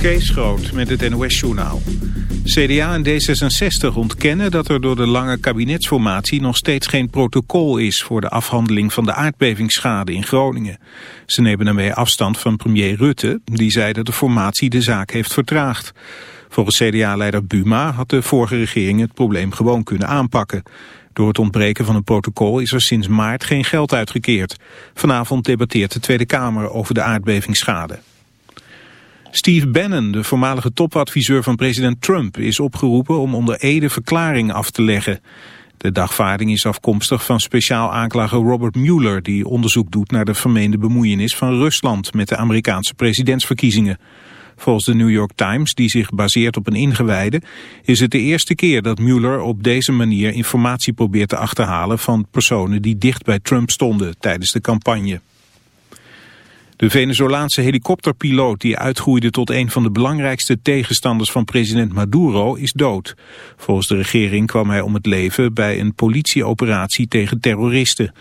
Kees Groot met het NOS-journaal. CDA en D66 ontkennen dat er door de lange kabinetsformatie nog steeds geen protocol is voor de afhandeling van de aardbevingsschade in Groningen. Ze nemen daarmee afstand van premier Rutte, die zei dat de formatie de zaak heeft vertraagd. Volgens CDA-leider Buma had de vorige regering het probleem gewoon kunnen aanpakken. Door het ontbreken van een protocol is er sinds maart geen geld uitgekeerd. Vanavond debatteert de Tweede Kamer over de aardbevingsschade. Steve Bannon, de voormalige topadviseur van president Trump, is opgeroepen om onder Ede verklaring af te leggen. De dagvaarding is afkomstig van speciaal aanklager Robert Mueller... die onderzoek doet naar de vermeende bemoeienis van Rusland... met de Amerikaanse presidentsverkiezingen. Volgens de New York Times, die zich baseert op een ingewijde... is het de eerste keer dat Mueller op deze manier informatie probeert te achterhalen... van personen die dicht bij Trump stonden tijdens de campagne. De Venezolaanse helikopterpiloot die uitgroeide tot een van de belangrijkste tegenstanders van president Maduro is dood. Volgens de regering kwam hij om het leven bij een politieoperatie tegen terroristen.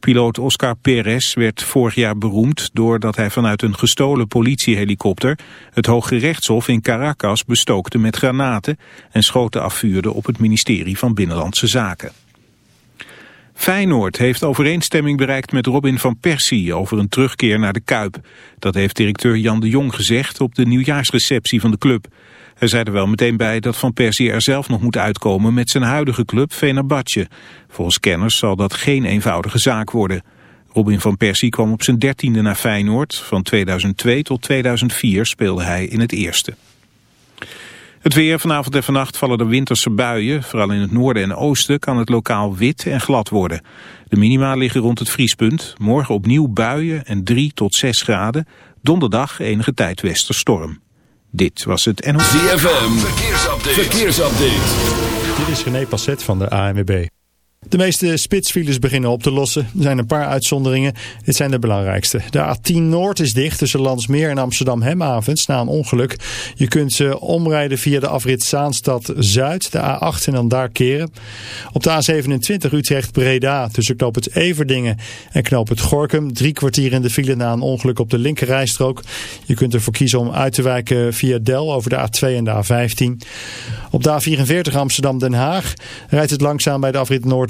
Piloot Oscar Perez werd vorig jaar beroemd doordat hij vanuit een gestolen politiehelikopter het Hoge Rechtshof in Caracas bestookte met granaten en schoten afvuurde op het ministerie van Binnenlandse Zaken. Feyenoord heeft overeenstemming bereikt met Robin van Persie over een terugkeer naar de Kuip. Dat heeft directeur Jan de Jong gezegd op de nieuwjaarsreceptie van de club. Hij zei er wel meteen bij dat Van Persie er zelf nog moet uitkomen met zijn huidige club Venabatje. Volgens kenners zal dat geen eenvoudige zaak worden. Robin van Persie kwam op zijn dertiende naar Feyenoord. Van 2002 tot 2004 speelde hij in het eerste. Het weer vanavond en vannacht vallen er winterse buien. Vooral in het noorden en oosten kan het lokaal wit en glad worden. De minima liggen rond het vriespunt. Morgen opnieuw buien en 3 tot 6 graden. Donderdag enige tijd westerstorm. Dit was het NOS. ZFM, verkeersupdate. verkeersupdate. Dit is René Passet van de ANWB. De meeste spitsfiles beginnen op te lossen. Er zijn een paar uitzonderingen. Dit zijn de belangrijkste. De A10 Noord is dicht tussen Landsmeer en Amsterdam-Hemhavens na een ongeluk. Je kunt ze omrijden via de afrit Zaanstad-Zuid, de A8 en dan daar keren. Op de A27 Utrecht-Breda tussen knoop het Everdingen en knoop het Gorkum. Drie kwartier in de file na een ongeluk op de linkerrijstrook. Je kunt ervoor kiezen om uit te wijken via Del over de A2 en de A15. Op de A44 Amsterdam-Den Haag rijdt het langzaam bij de afrit Noord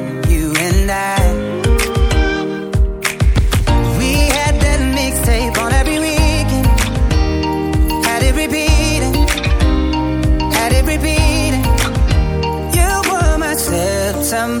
some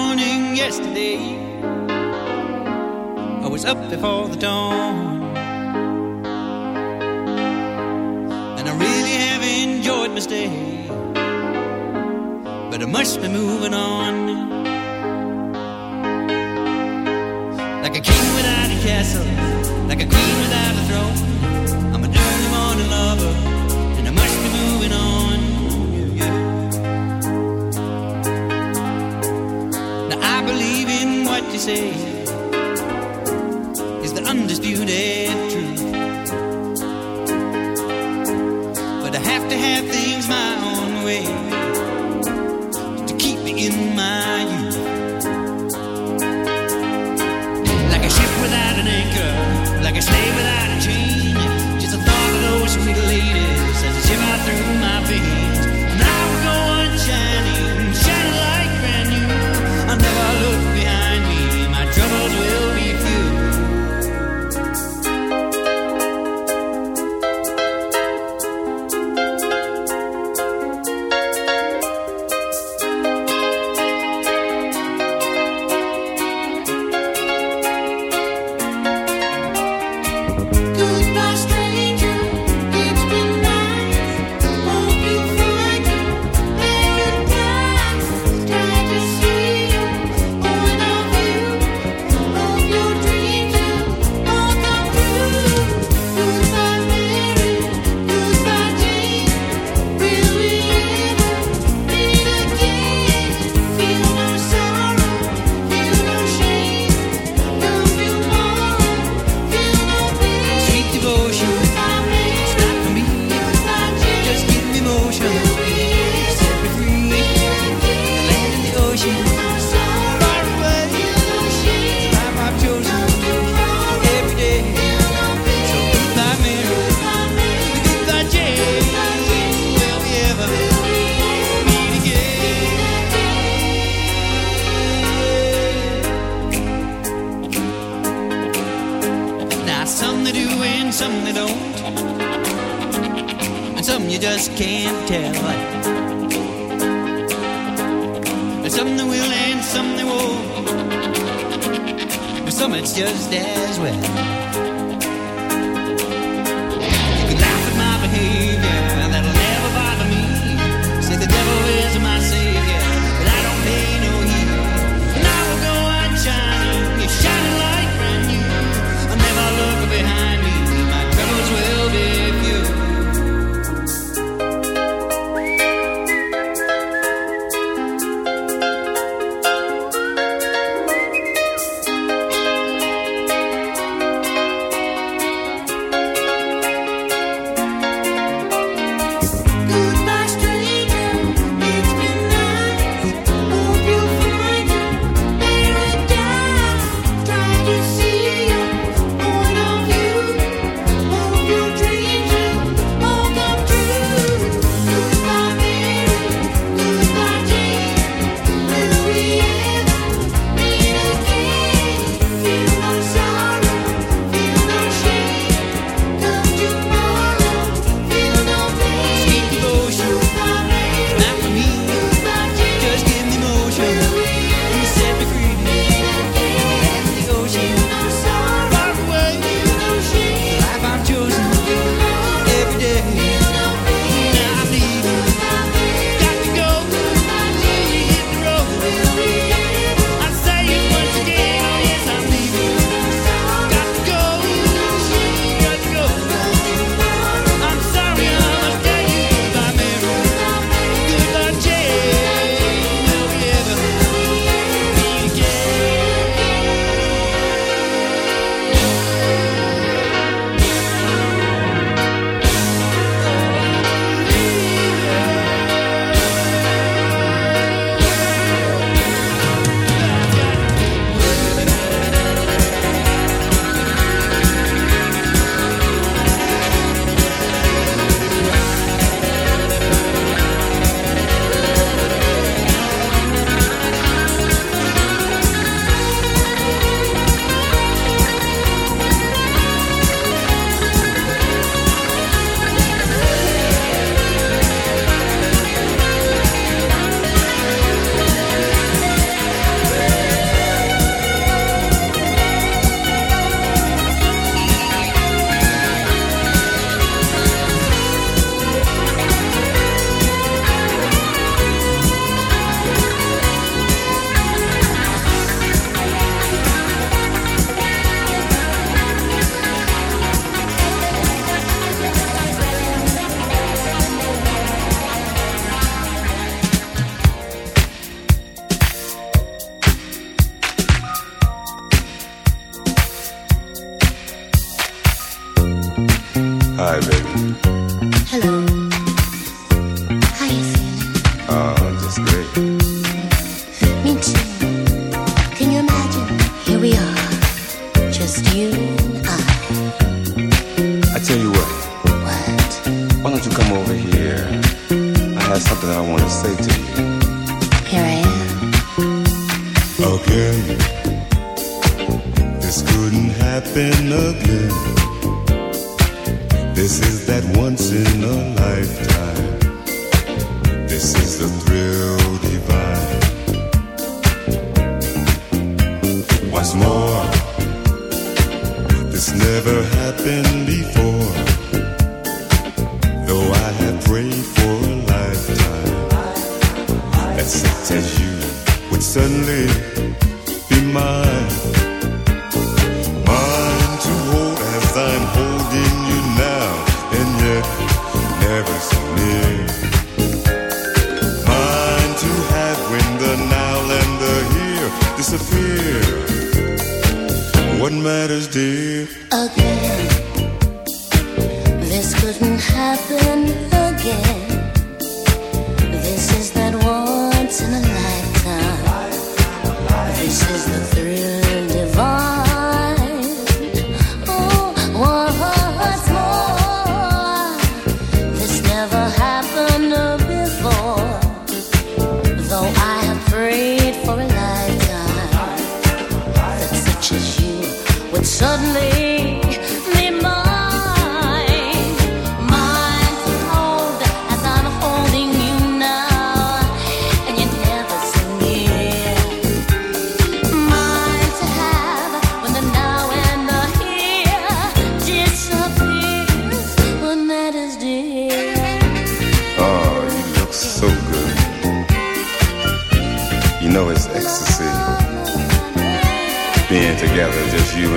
morning yesterday. I was up before the dawn. And I really have enjoyed my stay. But I must be moving on. Like a king without a castle, like a queen without a throne. I'm a dirty morning lover. easy.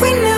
we know.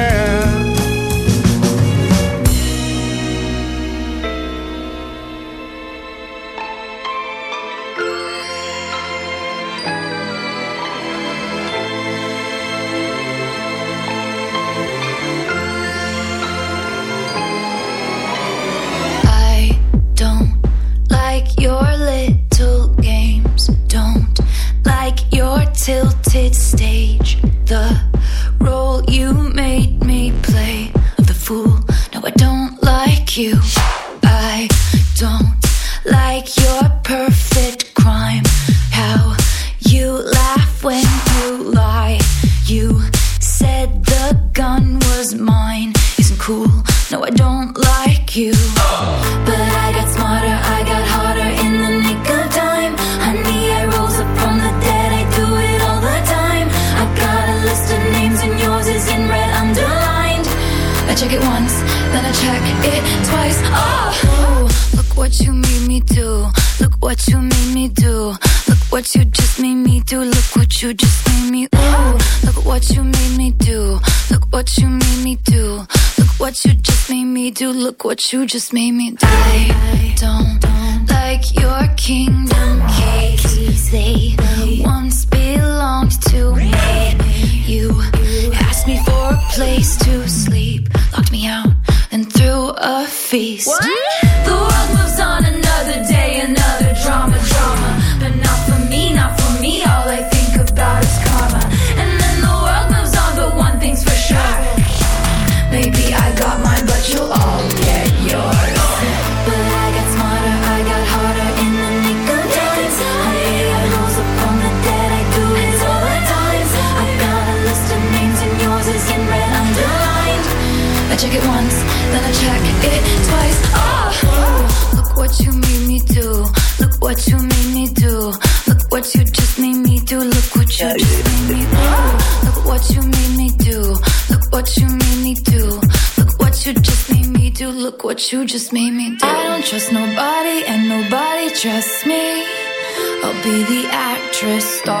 You just made you just made me do. I don't trust nobody and nobody trusts me. I'll be the actress starring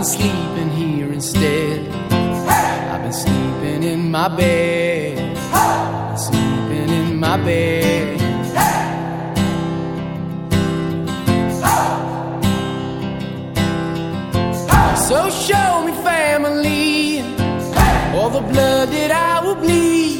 been sleeping here instead. Hey! I've been sleeping in my bed. Hey! Sleeping in my bed. Hey! So show me family, all the blood that I will bleed.